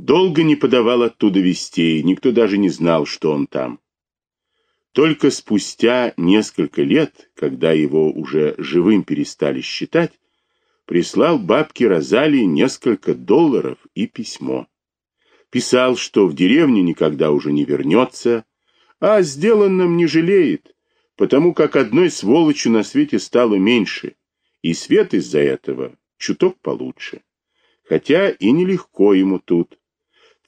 Долго не подавал оттуда вестей, никто даже не знал, что он там. Только спустя несколько лет, когда его уже живым перестали считать, прислал бабке Розалии несколько долларов и письмо. Писал, что в деревню никогда уже не вернется, а сделанном не жалеет, потому как одной сволочью на свете стало меньше, и свет из-за этого чуток получше. Хотя и нелегко ему тут.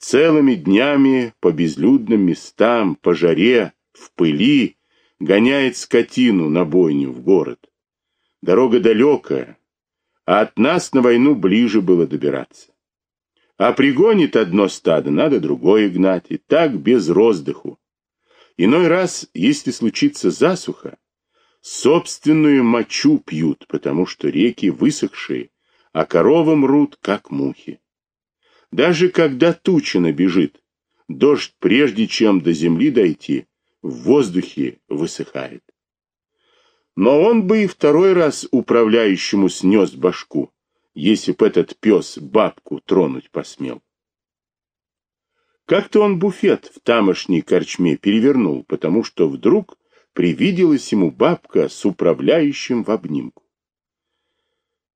Целыми днями по безлюдным местам, по жаре, в пыли гоняет скотину на бойню в город. Дорога далекая, а от нас на войну ближе было добираться. А пригонит одно стадо, надо другое гнать, и так без роздыху. Иной раз, если случится засуха, собственную мочу пьют, потому что реки высохшие, а коровы мрут, как мухи. Даже когда туча набежит, дождь, прежде чем до земли дойти, в воздухе высыхает. Но он бы и второй раз управляющему снес башку, если б этот пес бабку тронуть посмел. Как-то он буфет в тамошней корчме перевернул, потому что вдруг привиделась ему бабка с управляющим в обнимку.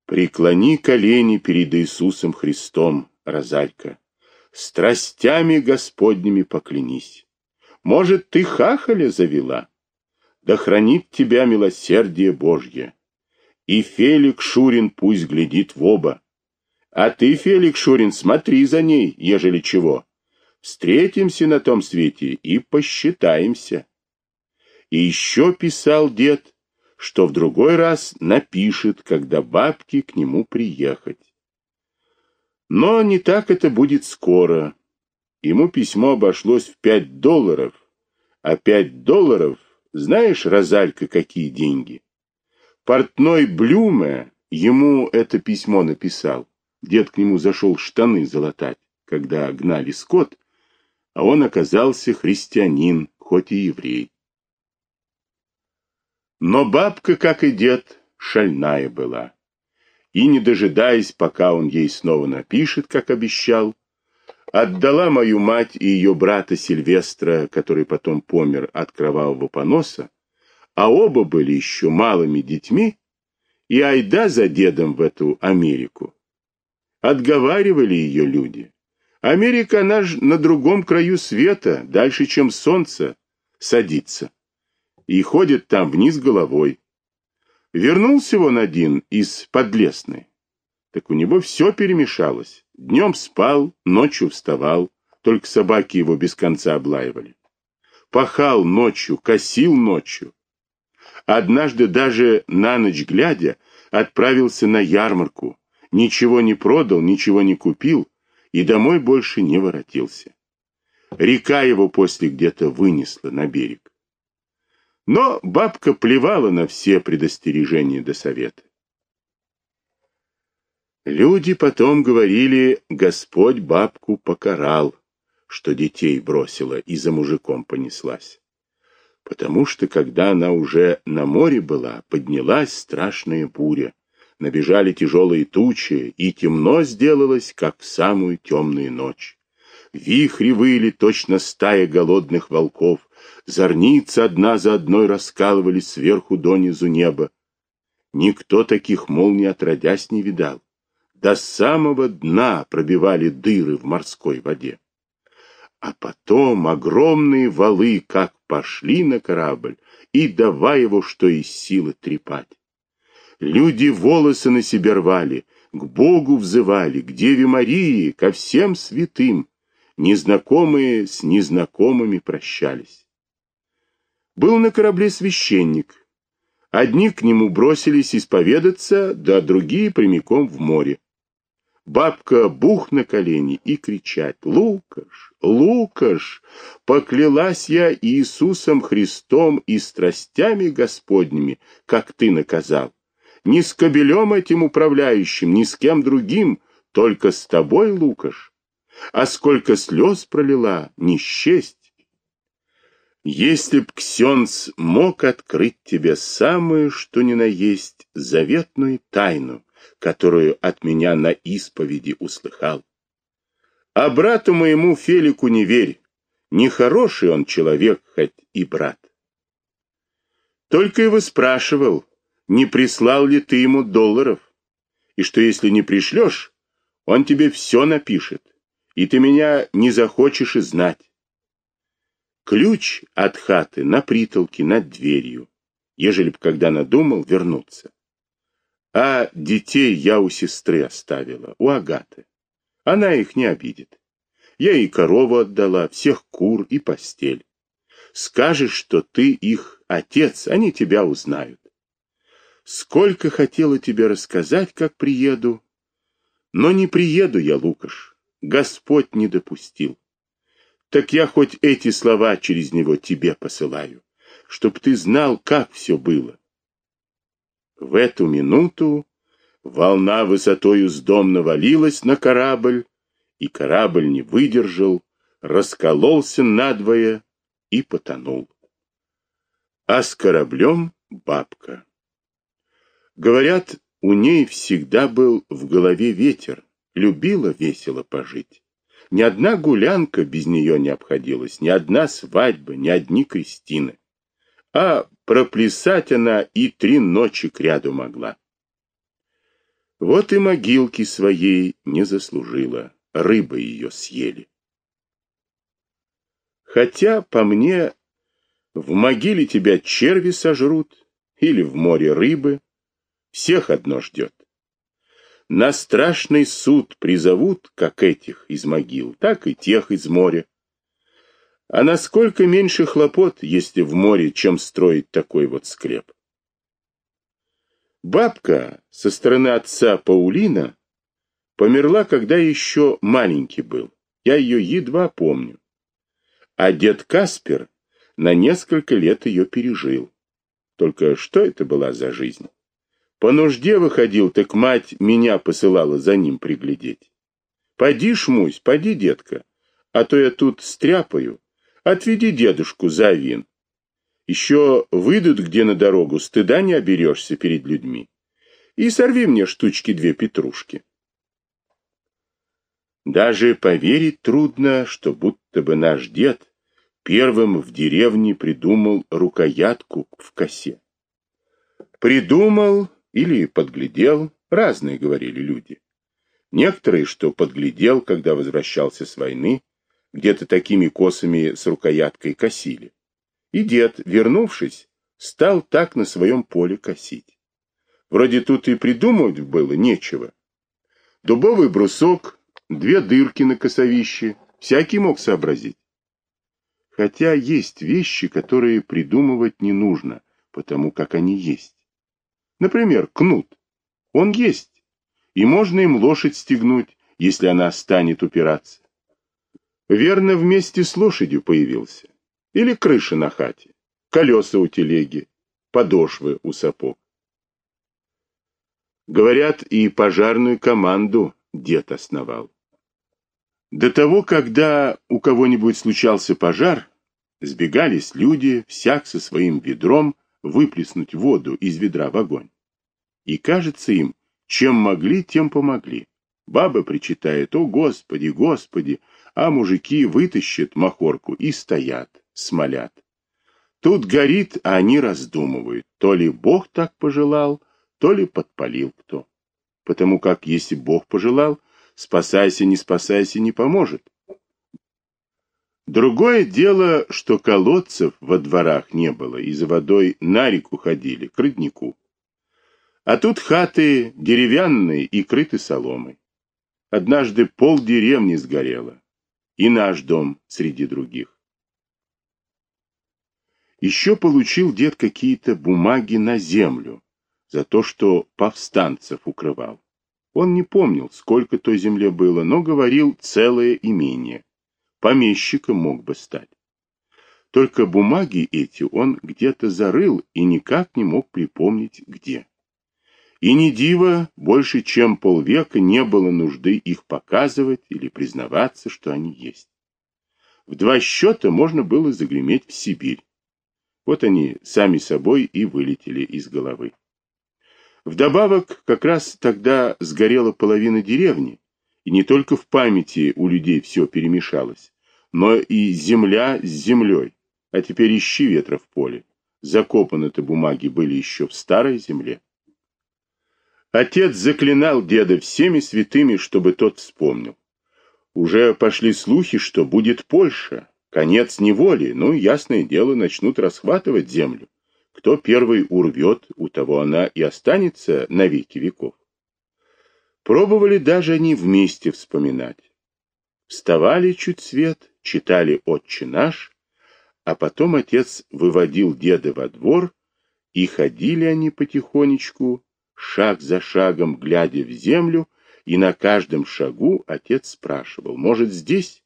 «Преклони колени перед Иисусом Христом, Розалька, страстями Господними поклянись. Может, ты хахаля завела? Да хранит тебя милосердие Божье. И Фелик Шурин пусть глядит в оба. А ты, Фелик Шурин, смотри за ней, ежели чего. Встретимся на том свете и посчитаемся. И еще писал дед, что в другой раз напишет, когда бабки к нему приехать. Но не так это будет скоро. Ему письмо обошлось в пять долларов, а пять долларов, знаешь, Розалька, какие деньги? Портной Блюме ему это письмо написал. Дед к нему зашел штаны залатать, когда гнали скот, а он оказался христианин, хоть и еврей. Но бабка, как и дед, шальная была. И, не дожидаясь, пока он ей снова напишет, как обещал, отдала мою мать и ее брата Сильвестра, который потом помер от кровавого поноса, а оба были еще малыми детьми, и айда за дедом в эту Америку. Отговаривали ее люди. Америка, она ж на другом краю света, дальше, чем солнце, садится. И ходит там вниз головой. Вернулся он один из Подлесной. Так у него все перемешалось. Днем спал, ночью вставал, только собаки его без конца облаивали. Пахал ночью, косил ночью. Однажды даже на ночь глядя отправился на ярмарку, ничего не продал, ничего не купил, и домой больше не воротился. Река его после где-то вынесла на берег. Но бабка плевала на все предостережения до совета. Люди потом говорили, Господь бабку покарал, что детей бросила и за мужиком понеслась. Потому что, когда она уже на море была, поднялась страшная буря, набежали тяжелые тучи, и темно сделалось, как в самую темную ночь. Вихри выли, точно стая голодных волков, зорницы одна за одной раскалывались сверху донизу неба. Никто таких молний отродясь не видал. До самого дна пробивали дыры в морской воде. А потом огромные валы как пошли на корабль и давай его что из силы трепать. Люди волосы на себе рвали, к Богу взывали, к Деве Марии, ко всем святым. Незнакомые с незнакомыми прощались. Был на корабле священник. Одни к нему бросились исповедаться, да другие прямиком в море. Бабка бух на колени и кричать «Лукаш! Лукаш! Поклялась я Иисусом Христом и страстями Господними, как ты наказал ни с кобелем этим управляющим, ни с кем другим, только с тобой, Лукаш. А сколько слез пролила, не счесть. Если б Ксенц мог открыть тебе самую, что ни на есть, заветную тайну, которую от меня на исповеди услыхал. А брату моему Фелику не верь. Нехороший он человек, хоть и брат. Только его спрашивал, не прислал ли ты ему долларов, и что если не пришлешь, он тебе все напишет, и ты меня не захочешь и знать. Ключ от хаты на притолке над дверью, ежели б когда надумал вернуться. А детей я у сестры оставила, у Агаты. Она их не обидит. Я и корову отдала, всех кур и постель. Скажешь, что ты их отец, они тебя узнают. Сколько хотела тебе рассказать, как приеду, но не приеду я, Лукаш. Господь не допустил. Так я хоть эти слова через него тебе посылаю, чтоб ты знал, как все было. В эту минуту волна высотою с дом навалилась на корабль, и корабль не выдержал, раскололся надвое и потонул. А с кораблем бабка. Говорят, у ней всегда был в голове ветер, любила весело пожить. Ни одна гулянка без нее не обходилась, ни одна свадьба, ни одни крестины. А проплясать она и три ночи кряду могла. Вот и могилки своей не заслужила, рыбы ее съели. Хотя, по мне, в могиле тебя черви сожрут или в море рыбы, всех одно ждет. На страшный суд призовут, как этих из могил, так и тех из моря. А насколько меньше хлопот, если в море, чем строить такой вот склеп? Бабка со стороны отца Паулина померла, когда еще маленький был. Я ее едва помню. А дед Каспер на несколько лет ее пережил. Только что это была за жизнь? По нужде выходил, так мать меня посылала за ним приглядеть. Поди, шмусь, поди, детка, а то я тут стряпаю. Отведи дедушку за вин. Еще выйдут где на дорогу, стыда не оберешься перед людьми. И сорви мне штучки две петрушки. Даже поверить трудно, что будто бы наш дед первым в деревне придумал рукоятку в косе. Придумал или подглядел, разные говорили люди. Некоторые, что подглядел, когда возвращался с войны, где-то такими косами с рукояткой косили. И дед, вернувшись, стал так на своем поле косить. Вроде тут и придумывать было нечего. Дубовый брусок, две дырки на косовище, всякий мог сообразить. Хотя есть вещи, которые придумывать не нужно, потому как они есть. Например, кнут. Он есть. И можно им лошадь стегнуть, если она станет упираться. Верно, вместе с лошадью появился. Или крыша на хате, колеса у телеги, подошвы у сапог. Говорят, и пожарную команду дед основал. До того, когда у кого-нибудь случался пожар, сбегались люди, всяк со своим ведром, выплеснуть воду из ведра в огонь. И кажется им, чем могли, тем помогли. Баба причитает, о Господи, Господи, а мужики вытащат махорку и стоят, смолят. Тут горит, а они раздумывают, то ли Бог так пожелал, то ли подпалил кто. Потому как, если Бог пожелал, спасайся, не спасайся, не поможет. Другое дело, что колодцев во дворах не было, и за водой на реку ходили, к роднику. А тут хаты деревянные и крыты соломой. Однажды пол деревни сгорело, и наш дом среди других. Еще получил дед какие-то бумаги на землю за то, что повстанцев укрывал. Он не помнил, сколько той земле было, но говорил целое имение помещиком мог бы стать. Только бумаги эти он где-то зарыл и никак не мог припомнить где. И ни диво, больше чем полвека не было нужды их показывать или признаваться, что они есть. В два счета можно было загреметь в Сибирь. Вот они сами собой и вылетели из головы. Вдобавок, как раз тогда сгорела половина деревни, И не только в памяти у людей все перемешалось, но и земля с землей. А теперь ищи ветра в поле. Закопаны-то бумаги были еще в старой земле. Отец заклинал деда всеми святыми, чтобы тот вспомнил. Уже пошли слухи, что будет Польша, конец неволи, ну, ясное дело, начнут расхватывать землю. Кто первый урвет, у того она и останется на веки веков. Пробовали даже они вместе вспоминать. Вставали чуть свет, читали «Отче наш», а потом отец выводил деда во двор, и ходили они потихонечку, шаг за шагом, глядя в землю, и на каждом шагу отец спрашивал, может, здесь?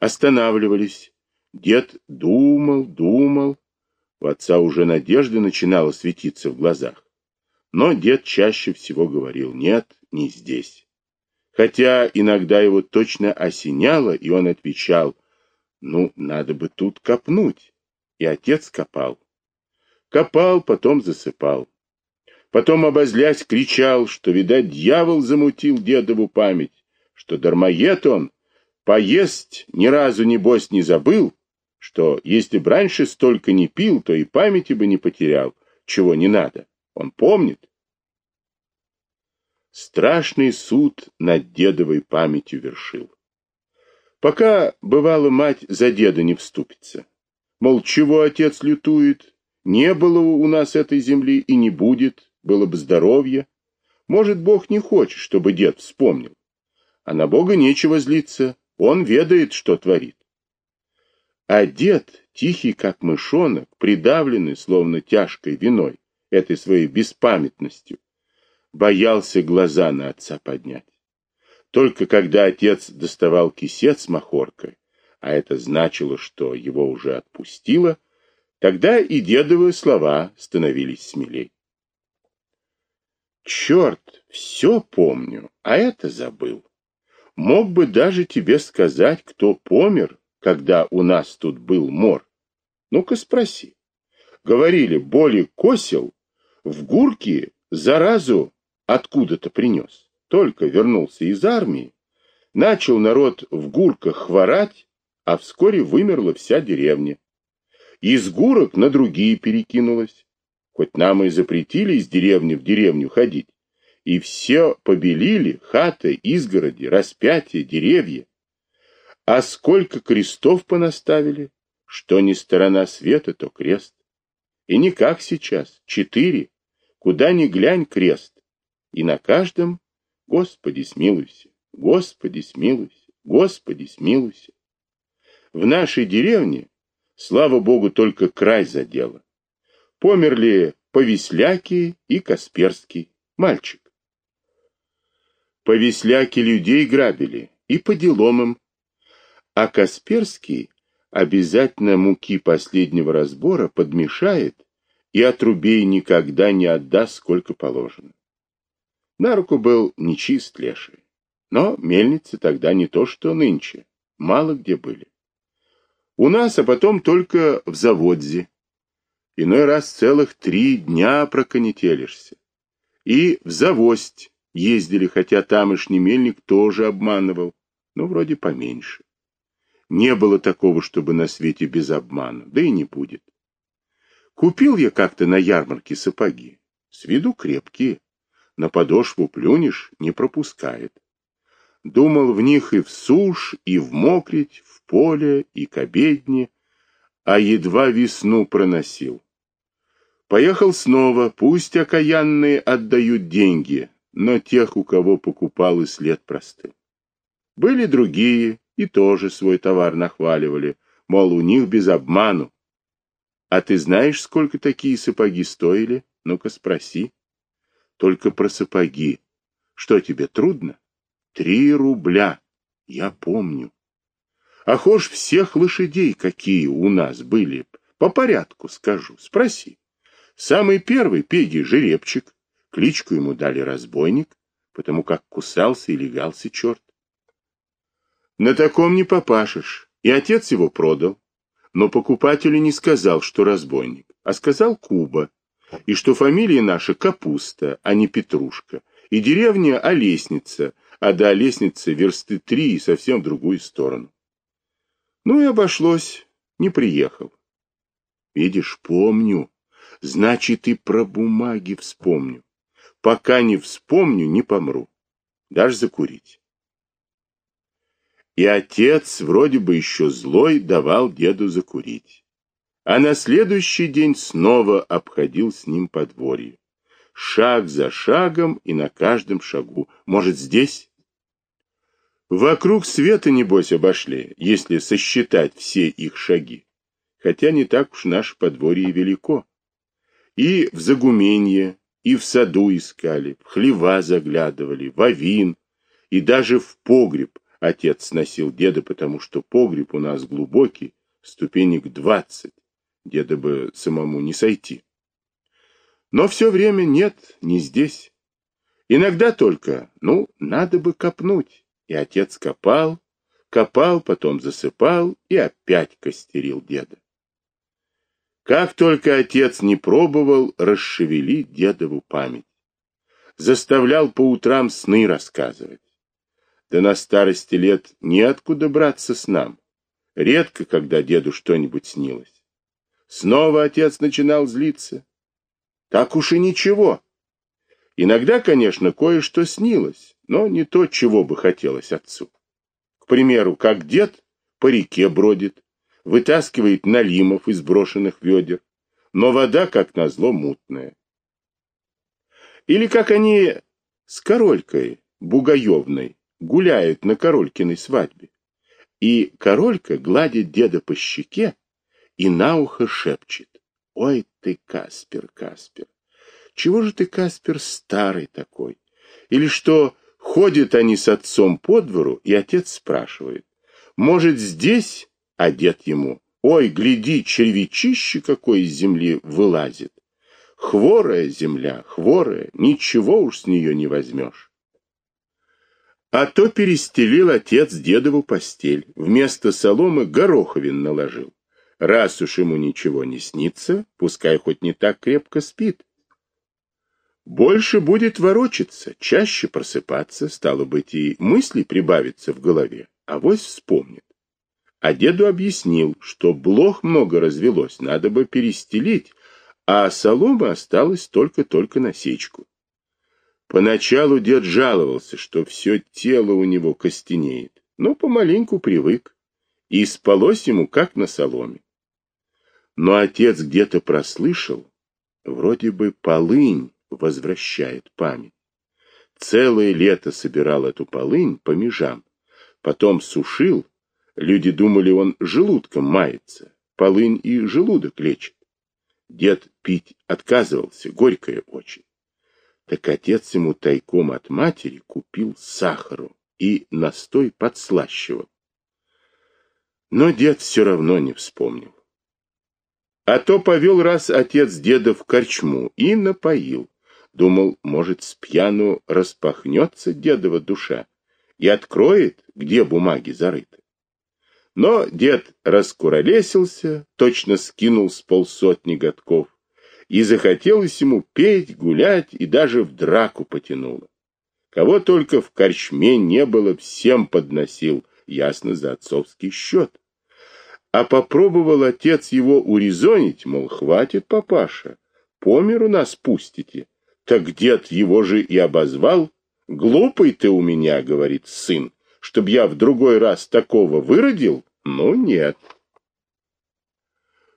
Останавливались. Дед думал, думал. У отца уже надежда начинала светиться в глазах. Но дед чаще всего говорил, нет, не здесь. Хотя иногда его точно осеняло, и он отвечал, ну, надо бы тут копнуть. И отец копал. Копал, потом засыпал. Потом, обозлясь, кричал, что, видать, дьявол замутил дедову память, что дармоед он, поесть ни разу, небось, не забыл, что если б раньше столько не пил, то и памяти бы не потерял, чего не надо. Он помнит. Страшный суд над дедовой памятью вершил. Пока, бывало, мать за деда не вступится. Мол, чего отец лютует? Не было у нас этой земли и не будет, было бы здоровье. Может, Бог не хочет, чтобы дед вспомнил. А на Бога нечего злиться, он ведает, что творит. А дед, тихий как мышонок, придавленный, словно тяжкой виной, этой своей беспамятностью, боялся глаза на отца поднять. Только когда отец доставал кисет с махоркой, а это значило, что его уже отпустило, тогда и дедовые слова становились смелей. Черт, все помню, а это забыл. Мог бы даже тебе сказать, кто помер, когда у нас тут был мор. Ну-ка спроси. Говорили, боли косил, в гурке заразу откуда-то принес только вернулся из армии, начал народ в гурках хворать, а вскоре вымерла вся деревня. Из гурок на другие перекинулась. Хоть нам и запретили из деревни в деревню ходить, и все побелили, хаты, изгороди, распятия, деревья. А сколько крестов понаставили, что ни сторона света, то крест. И не как сейчас, четыре, куда ни глянь крест, и на каждом Господи, смилуйся, Господи, смилуйся, Господи, смилуйся. В нашей деревне, слава Богу, только край задело. Померли Повесляки и Касперский, мальчик. Повесляки людей грабили, и по делам им. А Касперский обязательно муки последнего разбора подмешает и отрубей никогда не отдаст, сколько положено. На руку был нечист леший. Но мельницы тогда не то, что нынче. Мало где были. У нас, а потом только в заводзе. Иной раз целых три дня проконетелишься. И в завость ездили, хотя тамошний мельник тоже обманывал, но вроде поменьше. Не было такого, чтобы на свете без обмана, да и не будет. Купил я как-то на ярмарке сапоги, с виду крепкие, на подошву плюнешь, не пропускает. Думал в них и в сушь, и в мокрить, в поле, и к обедне, а едва весну проносил. Поехал снова, пусть окаянные отдают деньги, но тех, у кого покупал, и след простыл. Были другие, и тоже свой товар нахваливали, мол, у них без обману. А ты знаешь, сколько такие сапоги стоили? Ну-ка спроси. Только про сапоги. Что тебе, трудно? Три рубля. Я помню. А хошь всех лошадей, какие у нас были, по порядку скажу, спроси. Самый первый Пеги жеребчик, кличку ему дали разбойник, потому как кусался и легался черт. На таком не попашешь, и отец его продал. Но покупателю не сказал, что разбойник, а сказал Куба, и что фамилия наша Капуста, а не Петрушка, и деревня Олесница, а до лестницы версты три и совсем в другую сторону. Ну и обошлось, не приехал. Видишь, помню. Значит, и про бумаги вспомню. Пока не вспомню, не помру. Дашь закурить. И отец, вроде бы еще злой, давал деду закурить. А на следующий день снова обходил с ним подворье. Шаг за шагом и на каждом шагу. Может, здесь? Вокруг света, небось, обошли, если сосчитать все их шаги. Хотя не так уж наше подворье велико. И в Загуменье, и в саду искали, в хлева заглядывали, в авин, и даже в погреб отец сносил деда, потому что погреб у нас глубокий, ступенек двадцать, деда бы самому не сойти. Но все время нет, не здесь. Иногда только, ну, надо бы копнуть. И отец копал, копал, потом засыпал и опять костерил деда. Как только отец не пробовал расшевелить дедову память. Заставлял по утрам сны рассказывать. Да на старости лет неоткуда браться с нам. Редко, когда деду что-нибудь снилось. Снова отец начинал злиться. Так уж и ничего. Иногда, конечно, кое-что снилось, но не то, чего бы хотелось отцу. К примеру, как дед по реке бродит, вытаскивает налимов из брошенных ведер, но вода, как назло, мутная. Или как они с королькой Бугаевной гуляют на королькиной свадьбе, и королька гладит деда по щеке и на ухо шепчет. «Ой ты, Каспер, Каспер, чего же ты, Каспер, старый такой? Или что, ходят они с отцом по двору, и отец спрашивает, может, здесь, дед ему, ой, гляди, червячище какое из земли вылазит. Хворая земля, хворая, ничего уж с нее не возьмешь. А то перестелил отец дедову постель, вместо соломы гороховин наложил. Раз уж ему ничего не снится, пускай хоть не так крепко спит. Больше будет ворочаться, чаще просыпаться, стало быть, и мысли прибавится в голове, а вось вспомнит. А деду объяснил, что блох много развелось, надо бы перестелить, а солома осталась только-только на сечку. Поначалу дед жаловался, что все тело у него костенеет, но помаленьку привык, и спалось ему, как на соломе. Но отец где-то прослышал, вроде бы полынь возвращает память. Целое лето собирал эту полынь по межам, потом сушил, люди думали, он желудком мается, полынь и желудок лечит. Дед пить отказывался, горькое очень. Так отец ему тайком от матери купил сахару и настой подслащивал. Но дед все равно не вспомнил. А то повел раз отец деда в корчму и напоил. Думал, может, с пьяну распахнется дедова душа и откроет, где бумаги зарыты. Но дед раскуролесился, точно скинул с полсотни годков, и захотелось ему петь, гулять, и даже в драку потянуло. Кого только в корчме не было, всем подносил, ясно, за отцовский счет. А попробовал отец его урезонить, мол, хватит, папаша, по миру нас пустите. Так дед его же и обозвал. Глупый ты у меня, говорит сын, чтоб я в другой раз такого выродил? Ну, нет.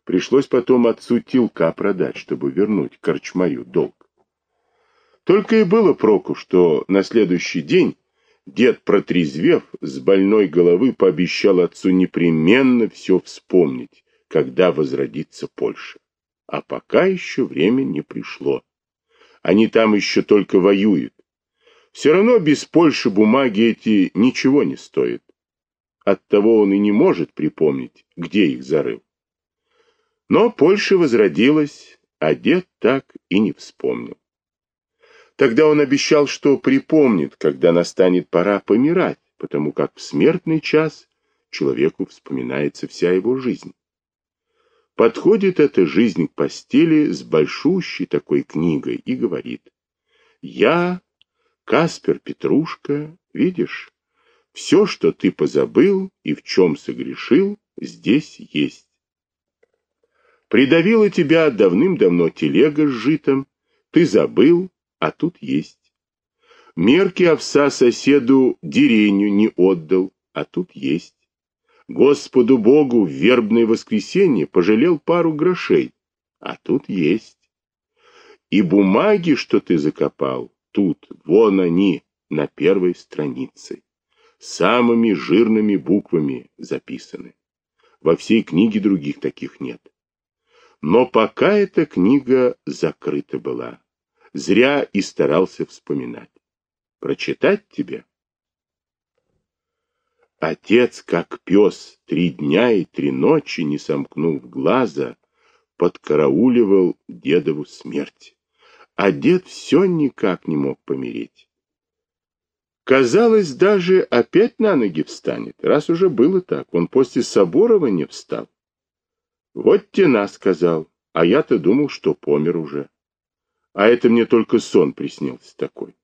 Пришлось потом отцу тилка продать, чтобы вернуть корчмарю долг. Только и было проку, что на следующий день дед, протрезвев, с больной головы пообещал отцу непременно все вспомнить, когда возродится Польша. А пока еще время не пришло. Они там еще только воюют. Все равно без Польши бумаги эти ничего не стоят. Оттого он и не может припомнить, где их зарыл. Но Польша возродилась, а дед так и не вспомнил. Тогда он обещал, что припомнит, когда настанет пора помирать, потому как в смертный час человеку вспоминается вся его жизнь. Подходит эта жизнь к постели с большущей такой книгой и говорит, «Я Каспер, Петрушка, видишь, все, что ты позабыл и в чем согрешил, здесь есть. Придавила тебя давным-давно телега с житом, ты забыл, а тут есть. Мерки овса соседу деренью не отдал, а тут есть. Господу Богу в вербное воскресенье пожалел пару грошей, а тут есть. И бумаги, что ты закопал, тут, вон они, на первой странице. Самыми жирными буквами записаны. Во всей книге других таких нет. Но пока эта книга закрыта была, зря и старался вспоминать. Прочитать тебе? Отец, как пес, три дня и три ночи, не сомкнув глаза, подкарауливал дедову смерть. А дед все никак не мог помереть. Казалось, даже опять на ноги встанет, раз уже было так, он после Соборова не встал. Вот тена сказал, а я-то думал, что помер уже. А это мне только сон приснился такой.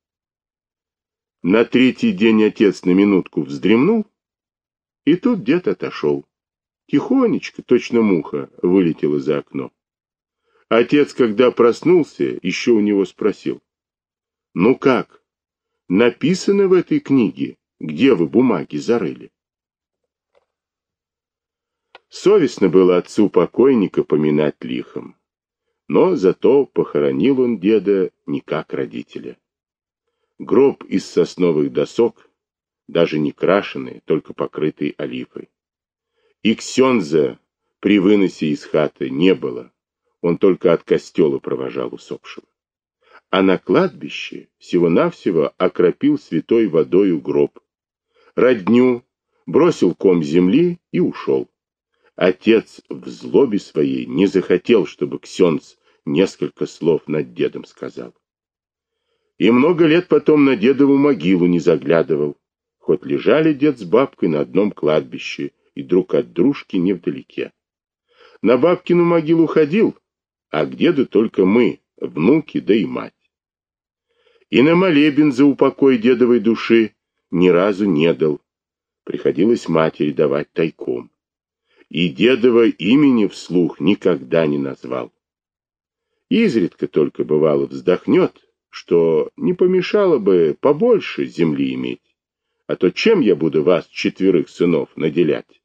На третий день отец на минутку вздремнул, и тут дед отошел. Тихонечко, точно муха, вылетела за окно. Отец, когда проснулся, еще у него спросил. «Ну как? Написано в этой книге, где вы бумаги зарыли?» Совестно было отцу покойника поминать лихом, но зато похоронил он деда не как родителя. Гроб из сосновых досок, даже не крашеный, только покрытый олифой. И Ксенза при выносе из хаты не было, он только от костела провожал усопшего. А на кладбище всего-навсего окропил святой водою гроб, родню, бросил ком земли и ушел. Отец в злобе своей не захотел, чтобы Ксенц несколько слов над дедом сказал. И много лет потом на дедову могилу не заглядывал, хоть лежали дед с бабкой на одном кладбище и друг от дружки невдалеке. На бабкину могилу ходил, а к деду только мы, внуки, да и мать. И на молебен за упокой дедовой души ни разу не дал, приходилось матери давать тайком и дедова имени вслух никогда не назвал. Изредка только бывало вздохнет, что не помешало бы побольше земли иметь, а то чем я буду вас, четверых сынов, наделять?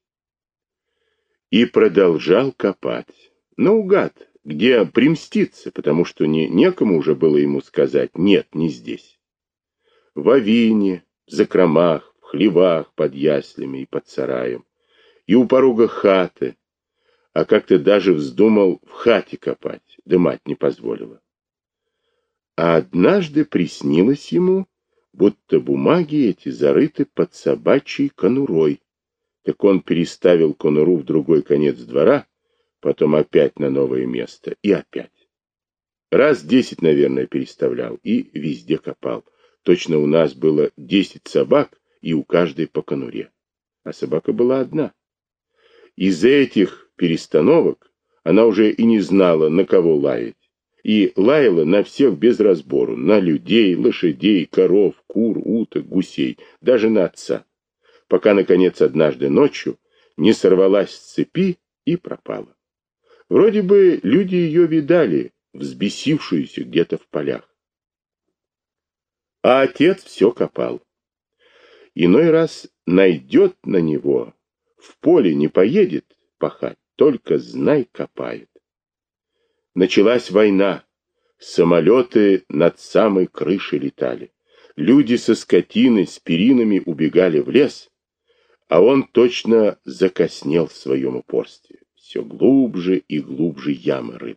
И продолжал копать, наугад, где примститься, потому что не, некому уже было ему сказать «нет, не здесь». В авине, в закромах, в хлевах под яслями и под сараем, и у порога хаты, а как-то даже вздумал в хате копать, да мать не позволила. А однажды приснилось ему, будто бумаги эти зарыты под собачьей конурой. Так он переставил конуру в другой конец двора, потом опять на новое место и опять. Раз десять, наверное, переставлял и везде копал. Точно у нас было десять собак и у каждой по конуре. А собака была одна. Из-за этих перестановок она уже и не знала, на кого лаять. И лаяла на всех без разбору, на людей, лошадей, коров, кур, уток, гусей, даже на отца. Пока, наконец, однажды ночью не сорвалась с цепи и пропала. Вроде бы люди ее видали, взбесившуюся где-то в полях. А отец все копал. Иной раз найдет на него в поле не поедет пахать, только знай копает. Началась война. Самолеты над самой крышей летали. Люди со скотиной, с перинами убегали в лес, а он точно закоснел в своем упорстве. Все глубже и глубже ямы рыл.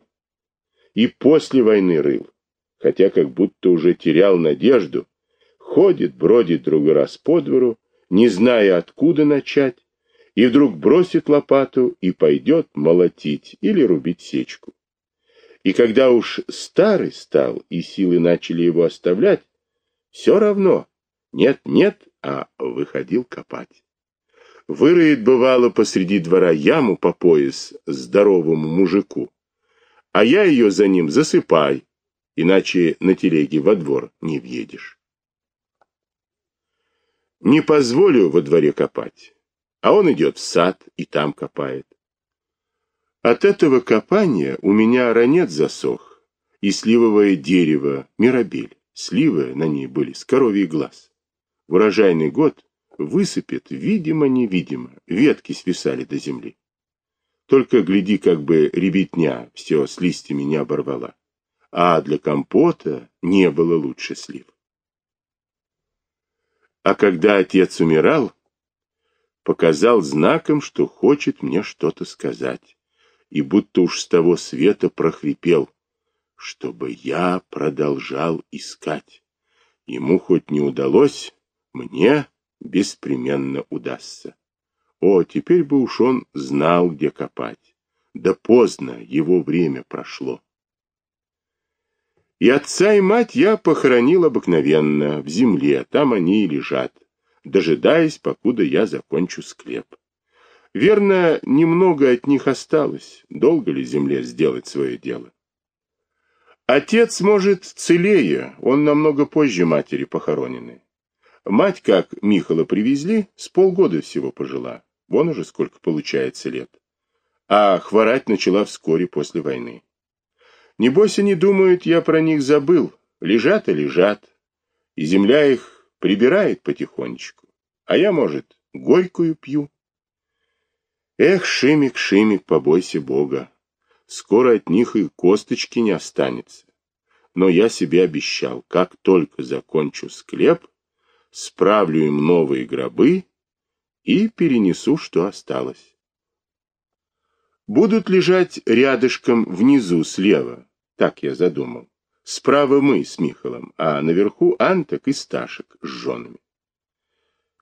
И после войны рыл, хотя как будто уже терял надежду, ходит, бродит другой раз по двору, не зная, откуда начать, и вдруг бросит лопату и пойдет молотить или рубить сечку. И когда уж старый стал и силы начали его оставлять, все равно нет-нет, а выходил копать. Выроет, бывало, посреди двора яму по пояс здоровому мужику, а я ее за ним засыпай, иначе на телеге во двор не въедешь. Не позволю во дворе копать, а он идет в сад и там копает. От этого копания у меня ранец засох, и сливовое дерево, мирабель, сливы на ней были с коровий глаз. В урожайный год высыпет, видимо-невидимо, ветки свисали до земли. Только гляди, как бы ребятня все с листьями не оборвала. А для компота не было лучше слив. А когда отец умирал, показал знаком, что хочет мне что-то сказать, и будто уж с того света прохрипел, чтобы я продолжал искать. Ему хоть не удалось, мне беспременно удастся. О, теперь бы уж он знал, где копать. Да поздно, его время прошло. И отца и мать я похоронил обыкновенно, в земле, там они и лежат, дожидаясь, покуда я закончу склеп. Верно, немного от них осталось, долго ли земле сделать свое дело. Отец, может, целее, он намного позже матери похороненный. Мать, как Михала привезли, с полгода всего пожила. Вон уже сколько получается лет. А хворать начала вскоре после войны. Небось они думают, я про них забыл. Лежат и лежат. И земля их прибирает потихонечку. А я, может, горькую пью. Эх, Шимик, Шимик, побойся Бога. Скоро от них и косточки не останется. Но я себе обещал, как только закончу склеп, справлю им новые гробы и перенесу, что осталось. Будут лежать рядышком внизу слева, так я задумал. Справа мы с Михалом, а наверху Анток и Сташек с женами.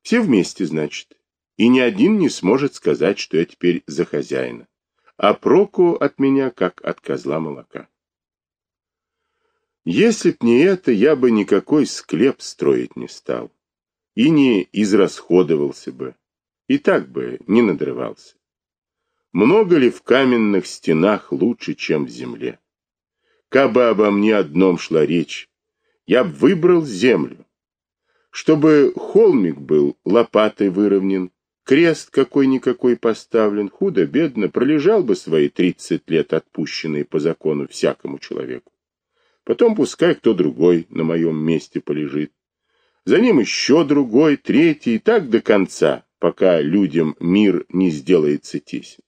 Все вместе, значит. И ни один не сможет сказать, что я теперь за хозяина. А проку от меня, как от козла молока. Если б не это, я бы никакой склеп строить не стал. И не израсходовался бы. И так бы не надрывался. Много ли в каменных стенах лучше, чем в земле? Кабы обо мне одном шла речь, я б выбрал землю. Чтобы холмик был лопатой выровнен, крест какой-никакой поставлен, худо-бедно пролежал бы свои тридцать лет, отпущенные по закону всякому человеку. Потом пускай кто другой на моем месте полежит. За ним еще другой, третий, и так до конца, пока людям мир не сделается тесен.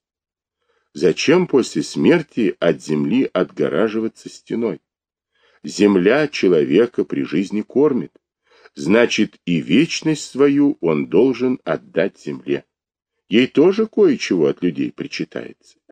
Зачем после смерти от земли отгораживаться стеной? Земля человека при жизни кормит. Значит, и вечность свою он должен отдать земле. Ей тоже кое-чего от людей причитается.